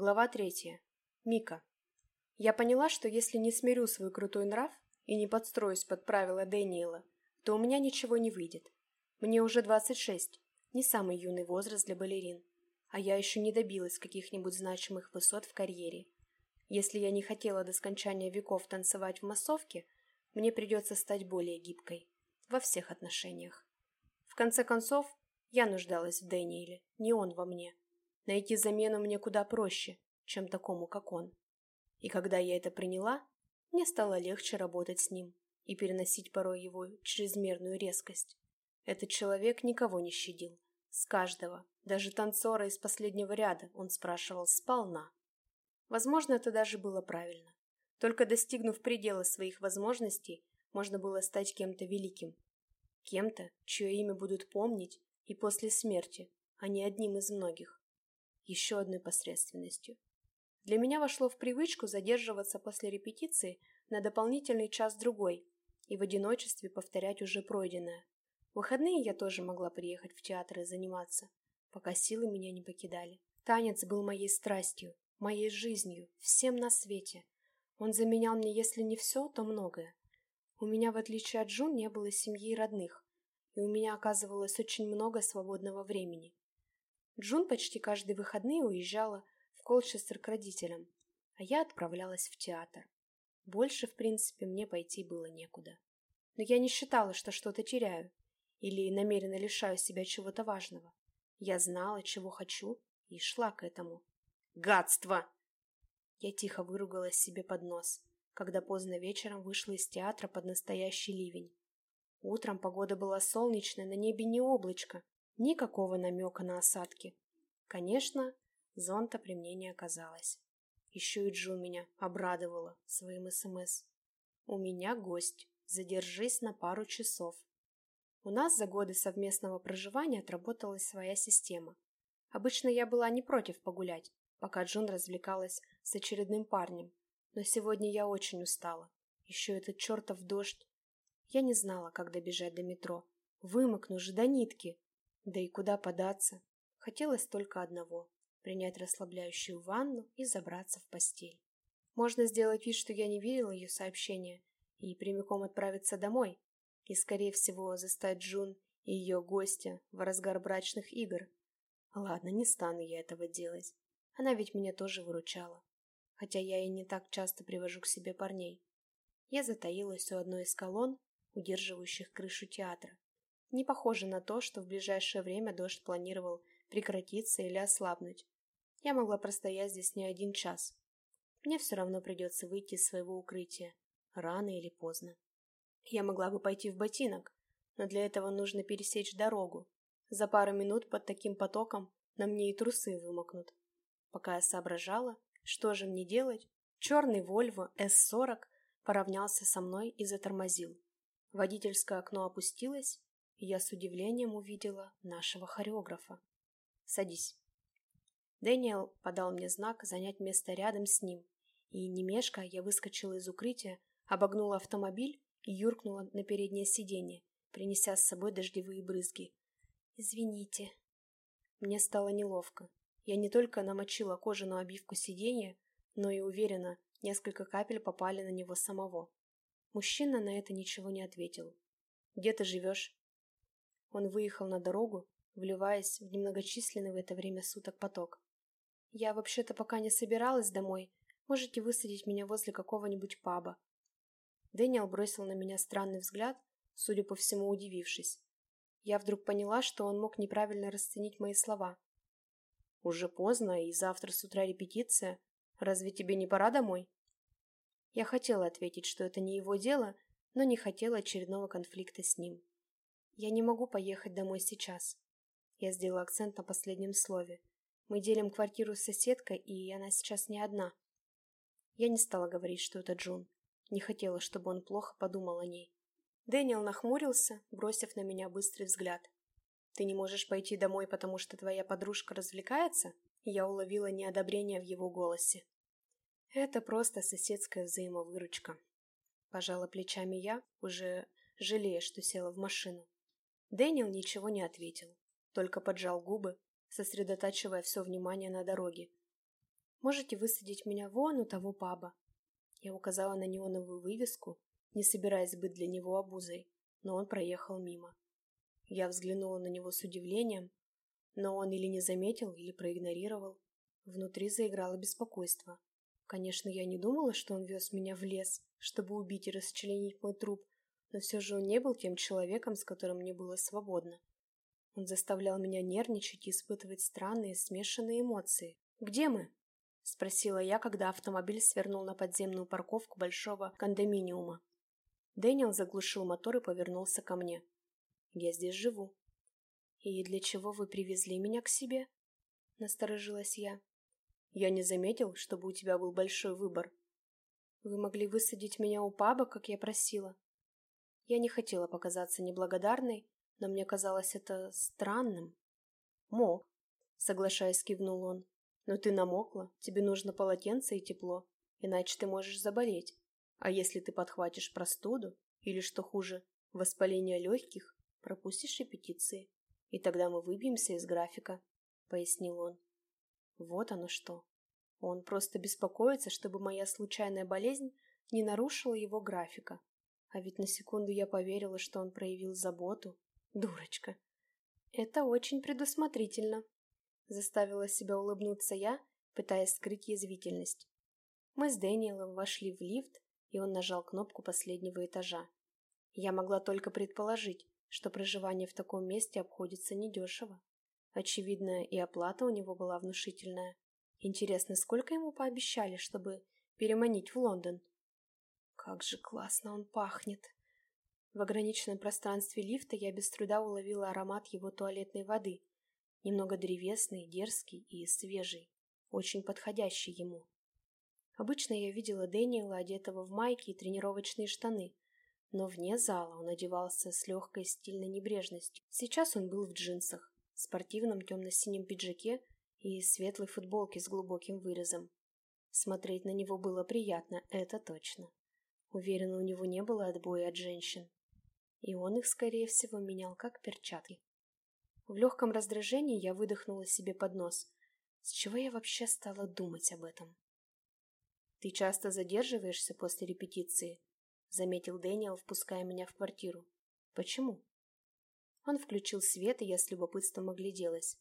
Глава третья. Мика. Я поняла, что если не смирю свой крутой нрав и не подстроюсь под правила Дэниела, то у меня ничего не выйдет. Мне уже 26, не самый юный возраст для балерин, а я еще не добилась каких-нибудь значимых высот в карьере. Если я не хотела до скончания веков танцевать в массовке, мне придется стать более гибкой. Во всех отношениях. В конце концов, я нуждалась в Дэниеле, не он во мне. Найти замену мне куда проще, чем такому, как он. И когда я это приняла, мне стало легче работать с ним и переносить порой его чрезмерную резкость. Этот человек никого не щадил. С каждого, даже танцора из последнего ряда, он спрашивал сполна. Возможно, это даже было правильно. Только достигнув предела своих возможностей, можно было стать кем-то великим. Кем-то, чье имя будут помнить и после смерти, а не одним из многих еще одной посредственностью. Для меня вошло в привычку задерживаться после репетиции на дополнительный час-другой и в одиночестве повторять уже пройденное. В выходные я тоже могла приехать в театр и заниматься, пока силы меня не покидали. Танец был моей страстью, моей жизнью, всем на свете. Он заменял мне, если не все, то многое. У меня, в отличие от Джун, не было семьи и родных, и у меня оказывалось очень много свободного времени. Джун почти каждые выходные уезжала в Колчестер к родителям, а я отправлялась в театр. Больше, в принципе, мне пойти было некуда. Но я не считала, что что-то теряю или намеренно лишаю себя чего-то важного. Я знала, чего хочу, и шла к этому. «Гадство!» Я тихо выругалась себе под нос, когда поздно вечером вышла из театра под настоящий ливень. Утром погода была солнечная, на небе не облачко, Никакого намека на осадки. Конечно, зонта при мне не оказалось. Еще и Джун меня обрадовала своим СМС. «У меня гость. Задержись на пару часов». У нас за годы совместного проживания отработалась своя система. Обычно я была не против погулять, пока Джун развлекалась с очередным парнем. Но сегодня я очень устала. Еще этот чертов дождь. Я не знала, как добежать до метро. Вымокну же до нитки. Да и куда податься? Хотелось только одного – принять расслабляющую ванну и забраться в постель. Можно сделать вид, что я не видела ее сообщения, и прямиком отправиться домой, и, скорее всего, застать Джун и ее гостя в разгар брачных игр. Ладно, не стану я этого делать. Она ведь меня тоже выручала. Хотя я и не так часто привожу к себе парней. Я затаилась у одной из колонн, удерживающих крышу театра, не похоже на то, что в ближайшее время дождь планировал прекратиться или ослабнуть. Я могла простоять здесь не один час. Мне все равно придется выйти из своего укрытия, рано или поздно. Я могла бы пойти в ботинок, но для этого нужно пересечь дорогу. За пару минут под таким потоком на мне и трусы вымокнут. Пока я соображала, что же мне делать, черный Volvo S40 поравнялся со мной и затормозил. Водительское окно опустилось, я с удивлением увидела нашего хореографа. «Садись». Дэниел подал мне знак занять место рядом с ним, и, не я выскочила из укрытия, обогнула автомобиль и юркнула на переднее сиденье, принеся с собой дождевые брызги. «Извините». Мне стало неловко. Я не только намочила кожаную обивку сиденья, но и уверена, несколько капель попали на него самого. Мужчина на это ничего не ответил. «Где ты живешь?» Он выехал на дорогу, вливаясь в немногочисленный в это время суток поток. «Я вообще-то пока не собиралась домой. Можете высадить меня возле какого-нибудь паба». Дэниел бросил на меня странный взгляд, судя по всему, удивившись. Я вдруг поняла, что он мог неправильно расценить мои слова. «Уже поздно, и завтра с утра репетиция. Разве тебе не пора домой?» Я хотела ответить, что это не его дело, но не хотела очередного конфликта с ним. Я не могу поехать домой сейчас. Я сделала акцент на последнем слове. Мы делим квартиру с соседкой, и она сейчас не одна. Я не стала говорить, что это Джун. Не хотела, чтобы он плохо подумал о ней. Дэниел нахмурился, бросив на меня быстрый взгляд. «Ты не можешь пойти домой, потому что твоя подружка развлекается?» Я уловила неодобрение в его голосе. «Это просто соседская взаимовыручка». Пожала плечами я, уже жалея, что села в машину. Дэниел ничего не ответил, только поджал губы, сосредотачивая все внимание на дороге. Можете высадить меня вон у того паба. Я указала на неоновую вывеску, не собираясь быть для него обузой, но он проехал мимо. Я взглянула на него с удивлением, но он или не заметил, или проигнорировал. Внутри заиграло беспокойство. Конечно, я не думала, что он вез меня в лес, чтобы убить и расчленить мой труп, но все же он не был тем человеком, с которым мне было свободно. Он заставлял меня нервничать и испытывать странные смешанные эмоции. «Где мы?» – спросила я, когда автомобиль свернул на подземную парковку большого кондоминиума. Дэниел заглушил мотор и повернулся ко мне. «Я здесь живу». «И для чего вы привезли меня к себе?» – насторожилась я. «Я не заметил, чтобы у тебя был большой выбор». «Вы могли высадить меня у паба, как я просила?» Я не хотела показаться неблагодарной, но мне казалось это странным. «Мог», — соглашаясь, кивнул он. «Но ты намокла, тебе нужно полотенце и тепло, иначе ты можешь заболеть. А если ты подхватишь простуду, или, что хуже, воспаление легких, пропустишь репетиции, и тогда мы выбьемся из графика», — пояснил он. Вот оно что. Он просто беспокоится, чтобы моя случайная болезнь не нарушила его графика. А ведь на секунду я поверила, что он проявил заботу. Дурочка. Это очень предусмотрительно. Заставила себя улыбнуться я, пытаясь скрыть язвительность. Мы с Дэниелом вошли в лифт, и он нажал кнопку последнего этажа. Я могла только предположить, что проживание в таком месте обходится недешево. Очевидно, и оплата у него была внушительная. Интересно, сколько ему пообещали, чтобы переманить в Лондон? Как же классно он пахнет. В ограниченном пространстве лифта я без труда уловила аромат его туалетной воды. Немного древесный, дерзкий и свежий, очень подходящий ему. Обычно я видела Дэниела, одетого в майки и тренировочные штаны, но вне зала он одевался с легкой стильной небрежностью. Сейчас он был в джинсах, спортивном темно-синем пиджаке и светлой футболке с глубоким вырезом. Смотреть на него было приятно, это точно. Уверена, у него не было отбоя от женщин. И он их, скорее всего, менял как перчатки. В легком раздражении я выдохнула себе под нос. С чего я вообще стала думать об этом? «Ты часто задерживаешься после репетиции?» — заметил Дэниел, впуская меня в квартиру. «Почему?» Он включил свет, и я с любопытством огляделась.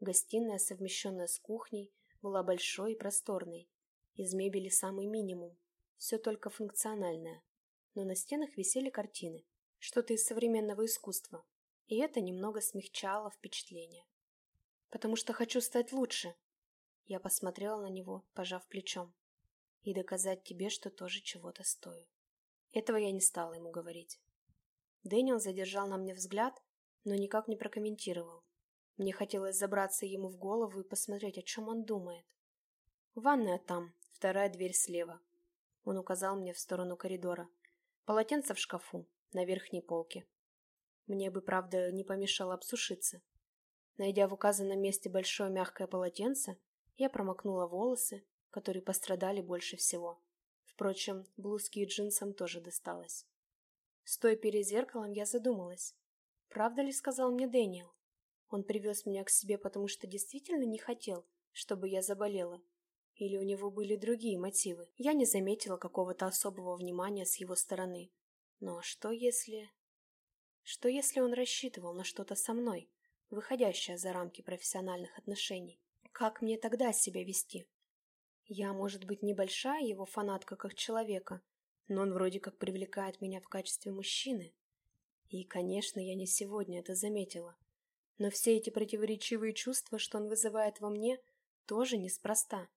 Гостиная, совмещенная с кухней, была большой и просторной. Из мебели самый минимум все только функциональное. Но на стенах висели картины, что-то из современного искусства, и это немного смягчало впечатление. «Потому что хочу стать лучше», я посмотрела на него, пожав плечом. «И доказать тебе, что тоже чего-то стою». Этого я не стала ему говорить. Дэниел задержал на мне взгляд, но никак не прокомментировал. Мне хотелось забраться ему в голову и посмотреть, о чем он думает. «Ванная там, вторая дверь слева», он указал мне в сторону коридора. Полотенце в шкафу, на верхней полке. Мне бы, правда, не помешало обсушиться. Найдя в указанном месте большое мягкое полотенце, я промокнула волосы, которые пострадали больше всего. Впрочем, блузки и джинсам тоже досталось. Стоя перед зеркалом, я задумалась. Правда ли сказал мне Дэниел? Он привез меня к себе, потому что действительно не хотел, чтобы я заболела, или у него были другие мотивы? Я не заметила какого-то особого внимания с его стороны. Но что если... Что если он рассчитывал на что-то со мной, выходящее за рамки профессиональных отношений? Как мне тогда себя вести? Я, может быть, небольшая его фанатка как человека, но он вроде как привлекает меня в качестве мужчины. И, конечно, я не сегодня это заметила. Но все эти противоречивые чувства, что он вызывает во мне, тоже неспроста.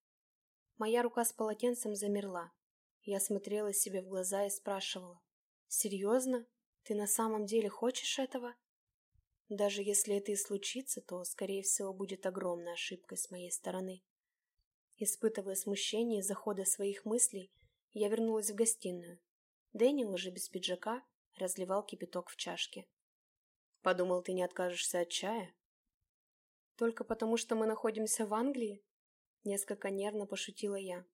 Моя рука с полотенцем замерла. Я смотрела себе в глаза и спрашивала. «Серьезно? Ты на самом деле хочешь этого?» Даже если это и случится, то, скорее всего, будет огромной ошибкой с моей стороны. Испытывая смущение из-за хода своих мыслей, я вернулась в гостиную. Дэниел уже без пиджака разливал кипяток в чашке. «Подумал, ты не откажешься от чая?» «Только потому, что мы находимся в Англии?» Несколько нервно пошутила я.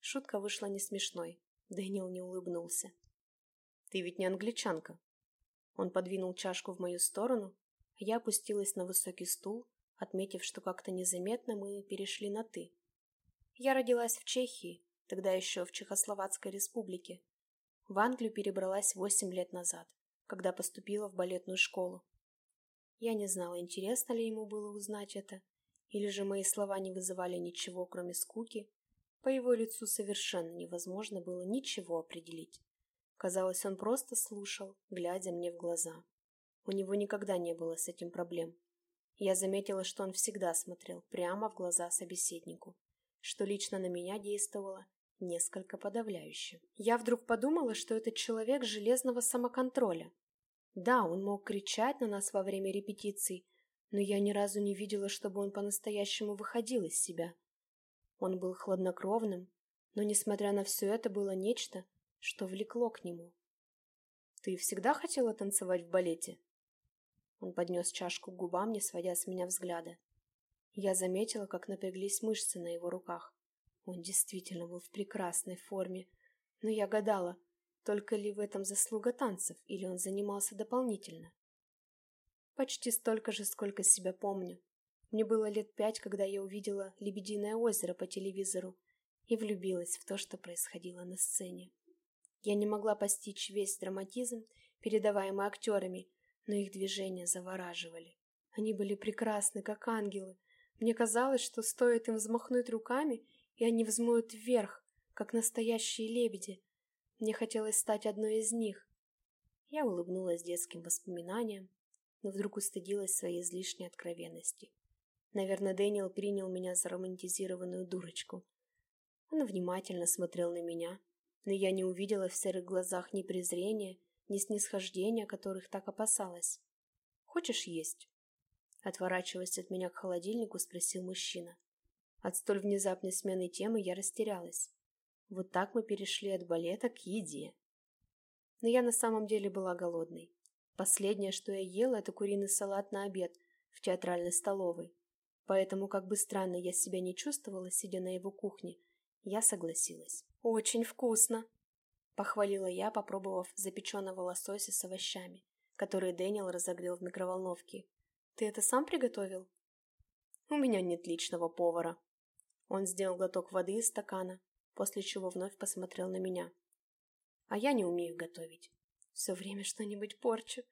Шутка вышла не смешной. Дэниел не улыбнулся. «Ты ведь не англичанка». Он подвинул чашку в мою сторону, а я опустилась на высокий стул, отметив, что как-то незаметно мы перешли на «ты». Я родилась в Чехии, тогда еще в Чехословацкой республике. В Англию перебралась восемь лет назад, когда поступила в балетную школу. Я не знала, интересно ли ему было узнать это, или же мои слова не вызывали ничего, кроме скуки. По его лицу совершенно невозможно было ничего определить. Казалось, он просто слушал, глядя мне в глаза. У него никогда не было с этим проблем. Я заметила, что он всегда смотрел прямо в глаза собеседнику, что лично на меня действовало несколько подавляюще. Я вдруг подумала, что этот человек железного самоконтроля. Да, он мог кричать на нас во время репетиций, но я ни разу не видела, чтобы он по-настоящему выходил из себя. Он был хладнокровным, но, несмотря на все это, было нечто, что влекло к нему. «Ты всегда хотела танцевать в балете?» Он поднес чашку к губам, не сводя с меня взгляда. Я заметила, как напряглись мышцы на его руках. Он действительно был в прекрасной форме, но я гадала, только ли в этом заслуга танцев, или он занимался дополнительно. Почти столько же, сколько себя помню. Мне было лет пять, когда я увидела «Лебединое озеро» по телевизору и влюбилась в то, что происходило на сцене. Я не могла постичь весь драматизм, передаваемый актерами, но их движения завораживали. Они были прекрасны, как ангелы. Мне казалось, что стоит им взмахнуть руками, и они взмоют вверх, как настоящие лебеди. Мне хотелось стать одной из них. Я улыбнулась детским воспоминаниям, но вдруг устыдилась своей излишней откровенности. Наверное, Дэниел принял меня за романтизированную дурочку. Он внимательно смотрел на меня, но я не увидела в серых глазах ни презрения, ни снисхождения, которых так опасалась. «Хочешь есть?» Отворачиваясь от меня к холодильнику, спросил мужчина. От столь внезапной смены темы я растерялась. Вот так мы перешли от балета к еде. Но я на самом деле была голодной. Последнее, что я ела, это куриный салат на обед в театральной столовой. Поэтому, как бы странно я себя не чувствовала, сидя на его кухне, я согласилась. «Очень вкусно!» — похвалила я, попробовав запеченного лосося с овощами, который Дэниел разогрел в микроволновке. «Ты это сам приготовил?» «У меня нет личного повара». Он сделал глоток воды из стакана, после чего вновь посмотрел на меня. «А я не умею готовить. Все время что-нибудь порчу».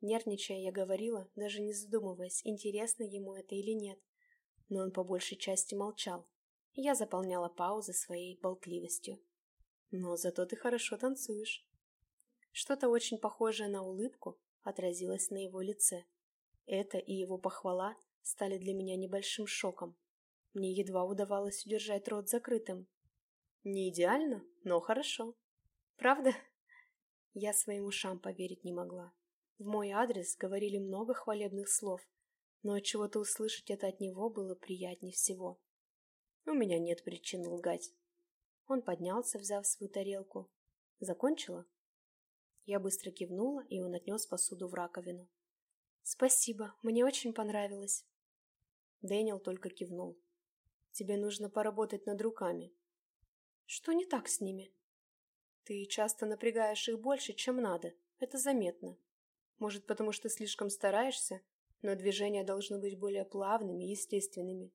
Нервничая, я говорила, даже не задумываясь, интересно ему это или нет. Но он по большей части молчал. Я заполняла паузы своей болтливостью. Но зато ты хорошо танцуешь. Что-то очень похожее на улыбку отразилось на его лице. Это и его похвала стали для меня небольшим шоком. Мне едва удавалось удержать рот закрытым. Не идеально, но хорошо. Правда? Я своим ушам поверить не могла. В мой адрес говорили много хвалебных слов, но от чего-то услышать это от него было приятнее всего. У меня нет причин лгать. Он поднялся, взяв свою тарелку. «Закончила?» Я быстро кивнула, и он отнес посуду в раковину. «Спасибо, мне очень понравилось». Дэниел только кивнул. «Тебе нужно поработать над руками». «Что не так с ними?» «Ты часто напрягаешь их больше, чем надо. Это заметно. Может, потому что слишком стараешься, но движения должны быть более плавными и естественными».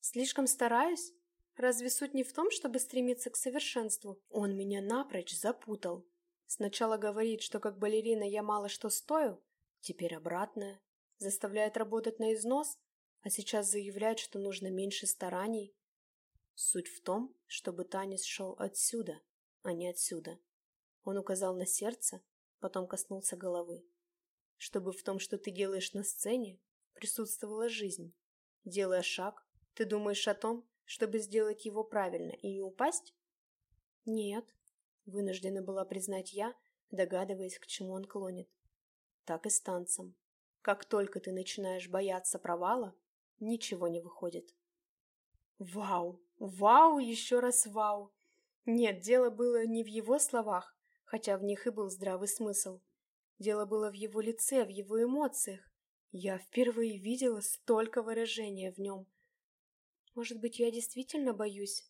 «Слишком стараюсь?» Разве суть не в том, чтобы стремиться к совершенству? Он меня напрочь запутал. Сначала говорит, что как балерина я мало что стою, теперь обратное. Заставляет работать на износ, а сейчас заявляет, что нужно меньше стараний. Суть в том, чтобы танец шел отсюда, а не отсюда. Он указал на сердце, потом коснулся головы. Чтобы в том, что ты делаешь на сцене, присутствовала жизнь. Делая шаг, ты думаешь о том, чтобы сделать его правильно и не упасть? Нет, вынуждена была признать я, догадываясь, к чему он клонит. Так и с танцем. Как только ты начинаешь бояться провала, ничего не выходит. Вау! Вау! Еще раз вау! Нет, дело было не в его словах, хотя в них и был здравый смысл. Дело было в его лице, в его эмоциях. Я впервые видела столько выражения в нем – может быть, я действительно боюсь?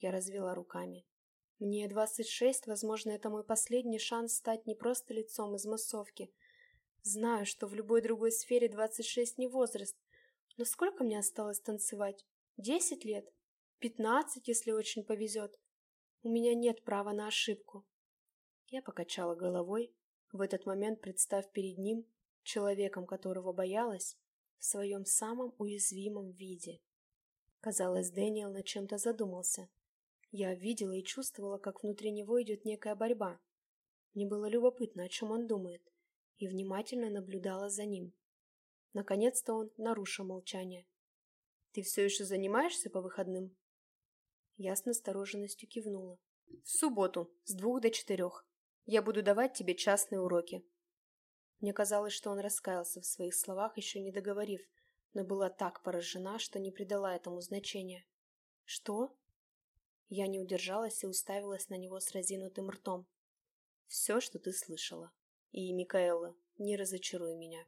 Я развела руками. Мне двадцать шесть, возможно, это мой последний шанс стать не просто лицом из массовки. Знаю, что в любой другой сфере двадцать шесть не возраст. Но сколько мне осталось танцевать? Десять лет? Пятнадцать, если очень повезет. У меня нет права на ошибку. Я покачала головой, в этот момент представь перед ним, человеком которого боялась, в своем самом уязвимом виде. Казалось, Дэниел над чем-то задумался. Я видела и чувствовала, как внутри него идет некая борьба. Мне было любопытно, о чем он думает, и внимательно наблюдала за ним. Наконец-то он нарушил молчание. «Ты все еще занимаешься по выходным?» Я с настороженностью кивнула. «В субботу, с двух до четырех. Я буду давать тебе частные уроки». Мне казалось, что он раскаялся в своих словах, еще не договорив, но была так поражена, что не придала этому значения. «Что?» Я не удержалась и уставилась на него с разинутым ртом. «Все, что ты слышала. И, Микаэла, не разочаруй меня».